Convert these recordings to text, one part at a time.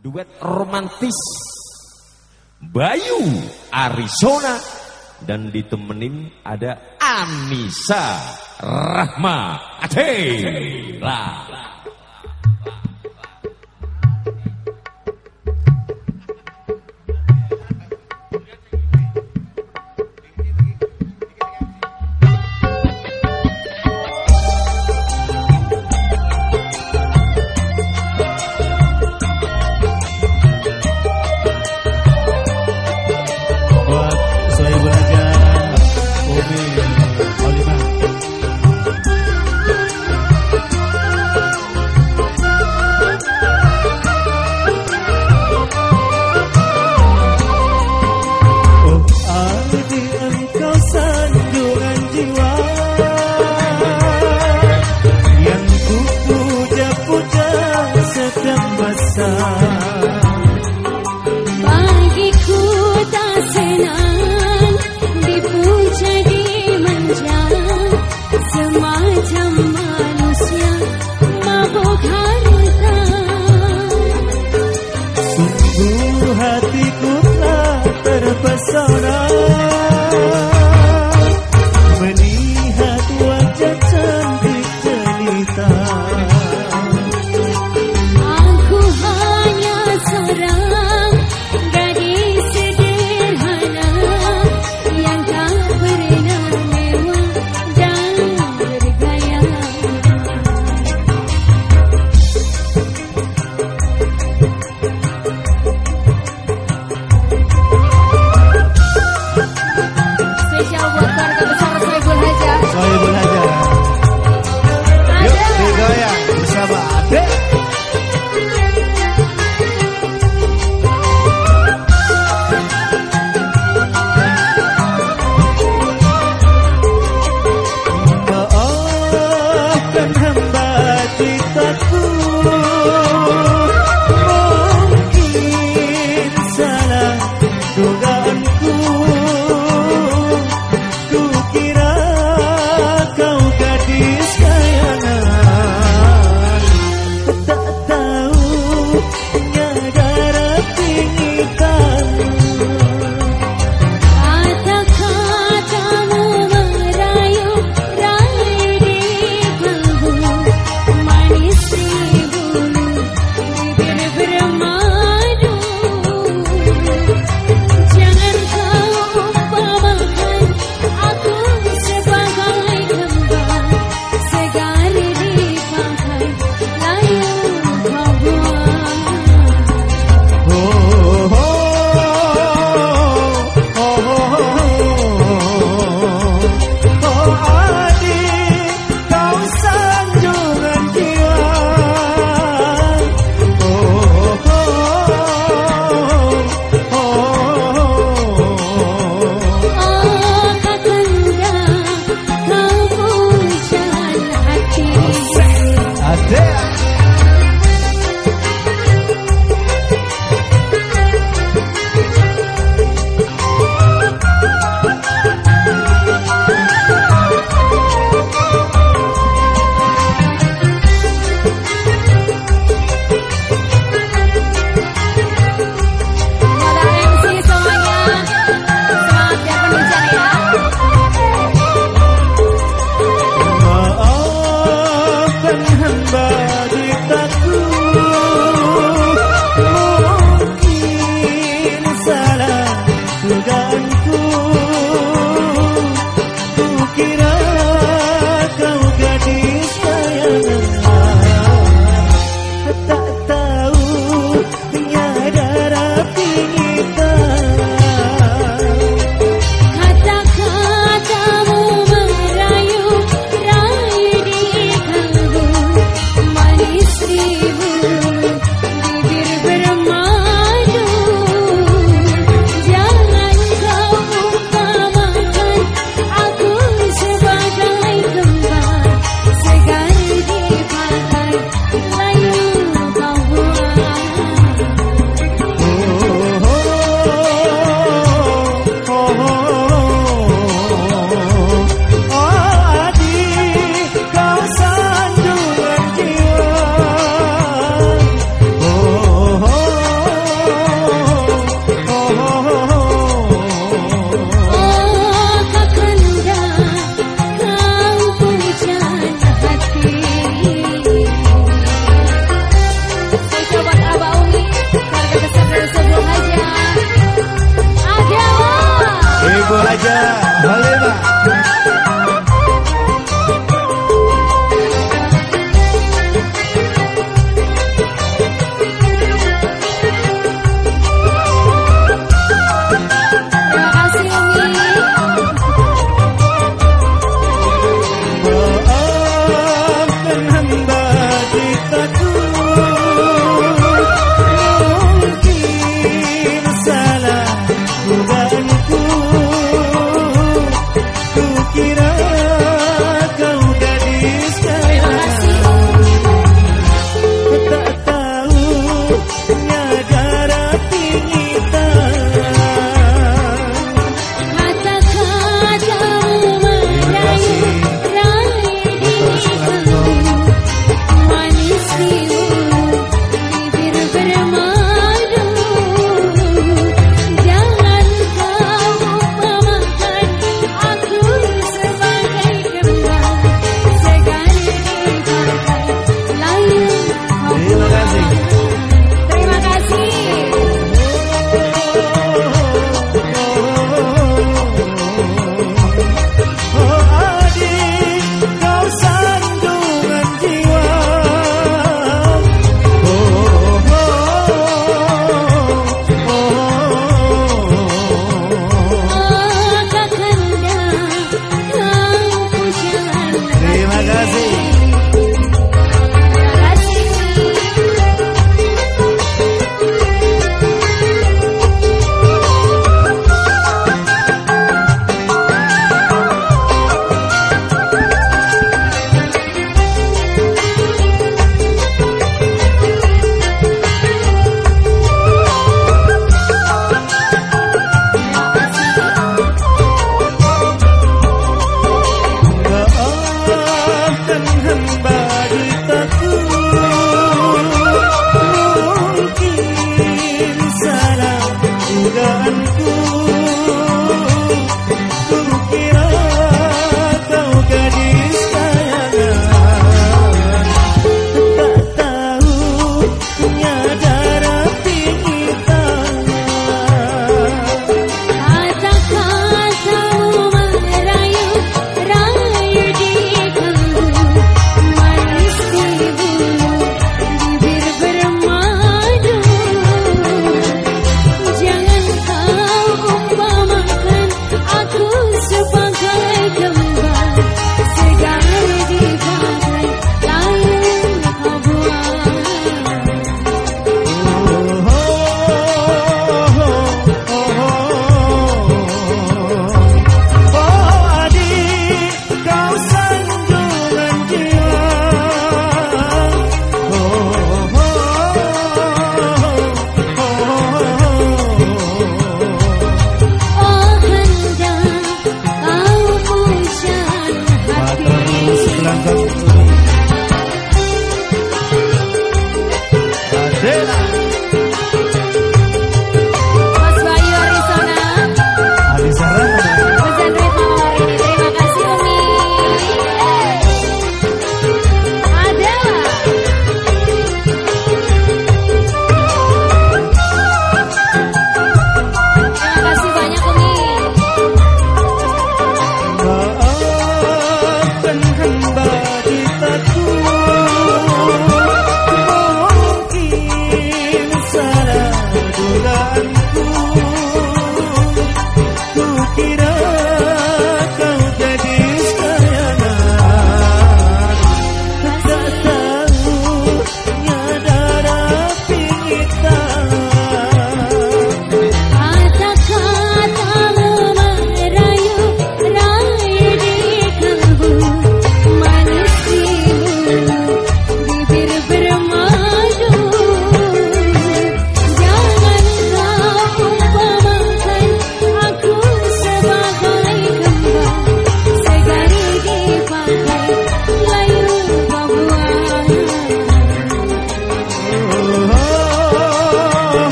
duet romantis. Bayu Arizona. Dan ditemenin ada Anissa Rahma. Adela. besar hamba di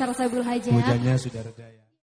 Charlas